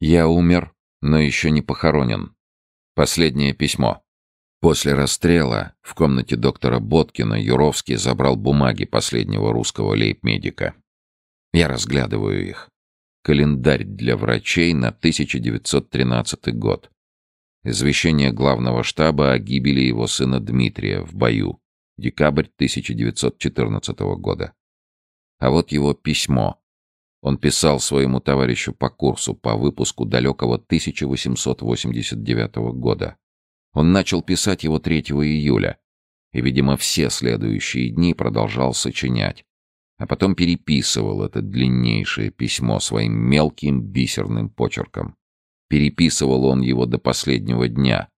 Я умер, но еще не похоронен. Последнее письмо. После расстрела в комнате доктора Боткина Юровский забрал бумаги последнего русского лейб-медика. Я разглядываю их. Календарь для врачей на 1913 год. Извещение главного штаба о гибели его сына Дмитрия в бою. Декабрь 1914 года. А вот его письмо. Он писал своему товарищу по курсу по выпуску далекого 1889 года. Он начал писать его 3 июля, и, видимо, все следующие дни продолжал сочинять, а потом переписывал это длиннейшее письмо своим мелким бисерным почерком. Переписывал он его до последнего дня,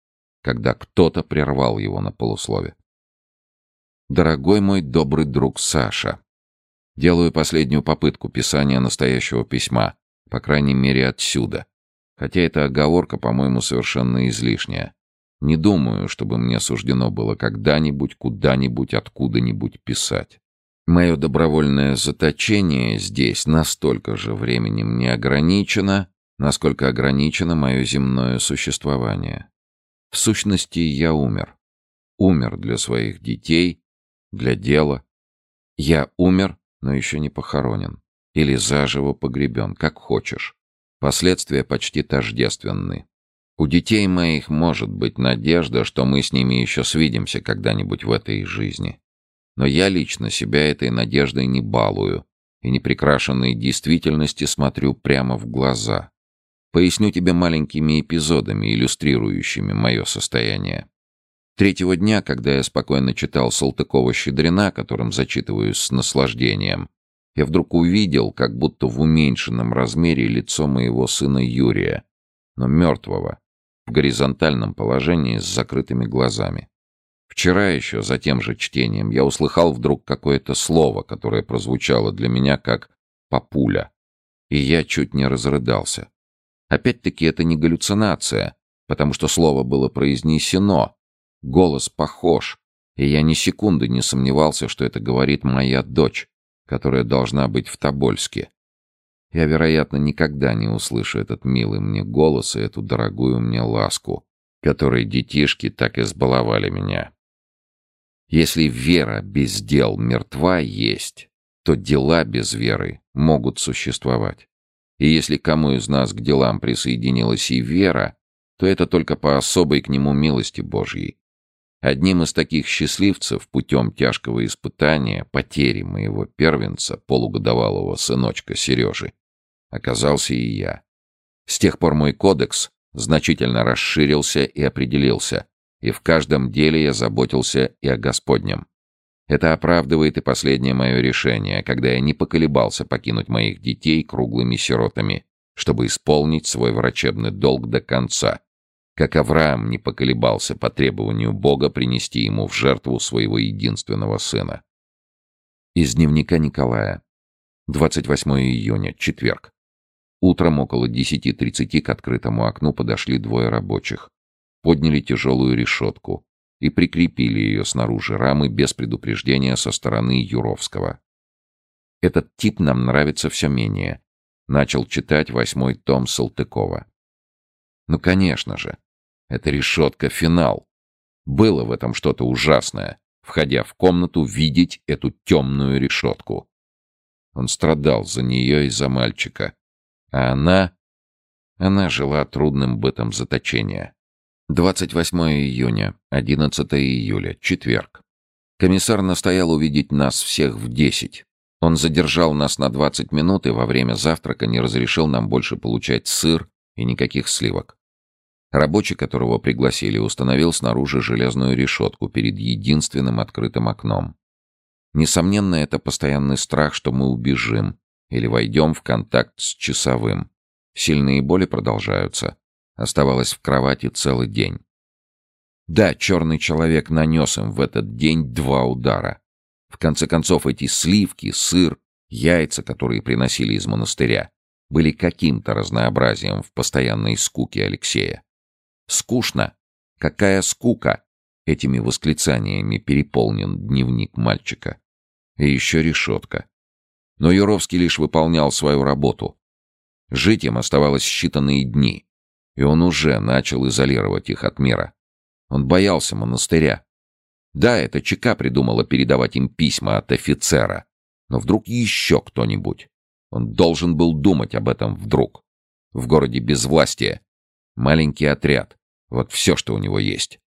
когда кто-то прервал его на полуслове. «Дорогой мой добрый друг Саша, делаю последнюю попытку писания настоящего письма, по крайней мере отсюда, хотя эта оговорка, по-моему, совершенно излишняя. Не думаю, чтобы мне суждено было когда-нибудь, куда-нибудь, откуда-нибудь писать. Мое добровольное заточение здесь настолько же временем не ограничено, насколько ограничено мое земное существование. В сущности, я умер. Умер для своих детей, для дела. Я умер, но еще не похоронен. Или заживо погребен, как хочешь. Последствия почти тождественны. У детей моих может быть надежда, что мы с ними еще свидимся когда-нибудь в этой жизни. Но я лично себя этой надеждой не балую и неприкрашенной действительности смотрю прямо в глаза. Поясню тебе маленькими эпизодами, иллюстрирующими мое состояние. Третьего дня, когда я спокойно читал Салтыкова-Щедрина, которым зачитываюсь с наслаждением, я вдруг увидел, как будто в уменьшенном размере лицо моего сына Юрия, но мертвого, в горизонтальном положении с закрытыми глазами. Вчера еще, за тем же чтением, я услыхал вдруг какое-то слово, которое прозвучало для меня как «папуля», и я чуть не разрыдался. Опять-таки это не галлюцинация, потому что слово было произнесено, голос похож, и я ни секунды не сомневался, что это говорит моя дочь, которая должна быть в Тобольске. Я, вероятно, никогда не услышу этот милый мне голос и эту дорогую мне ласку, которой детишки так избаловали меня. Если вера без дел мертва есть, то дела без веры могут существовать. И если кому из нас к делам присоединилась и вера, то это только по особой к нему милости Божьей. Одним из таких счастливцев путем тяжкого испытания, потери моего первенца, полугодовалого сыночка Сережи, оказался и я. С тех пор мой кодекс значительно расширился и определился, и в каждом деле я заботился и о Господнем. Это оправдывает и последнее мое решение, когда я не поколебался покинуть моих детей круглыми сиротами, чтобы исполнить свой врачебный долг до конца, как Авраам не поколебался по требованию Бога принести ему в жертву своего единственного сына. Из дневника Николая. 28 июня, четверг. Утром около 10.30 к открытому окну подошли двое рабочих. Подняли тяжелую решетку и прикрепили ее снаружи рамы без предупреждения со стороны Юровского. Этот тип нам нравится все менее. Начал читать восьмой том Салтыкова. Ну, конечно же. Это решетка финал. Было в этом что-то ужасное, входя в комнату, видеть эту темную решетку. Он страдал за нее и за мальчика. А она... Она жила трудным бытом заточения. 28 июня, 11 июля, четверг. Комиссар настоял увидеть нас всех в 10. Он задержал нас на 20 минут и во время завтрака не разрешил нам больше получать сыр и никаких сливок. Рабочий, которого пригласили, установил снаружи железную решетку перед единственным открытым окном. Несомненно, это постоянный страх, что мы убежим, или войдем в контакт с часовым. Сильные боли продолжаются. Оставалось в кровати целый день. Да, черный человек нанес им в этот день два удара. В конце концов, эти сливки, сыр, яйца, которые приносили из монастыря, были каким-то разнообразием в постоянной скуке Алексея. Скучно. Какая скука! Этими восклицаниями переполнен дневник мальчика. И еще решетка. Но Юровский лишь выполнял свою работу. Жить им оставалось считанные дни, и он уже начал изолировать их от мира. Он боялся монастыря. Да, это ЧК придумала передавать им письма от офицера, но вдруг еще кто-нибудь. Он должен был думать об этом вдруг. В городе безвластие. Маленький отряд. Вот все, что у него есть.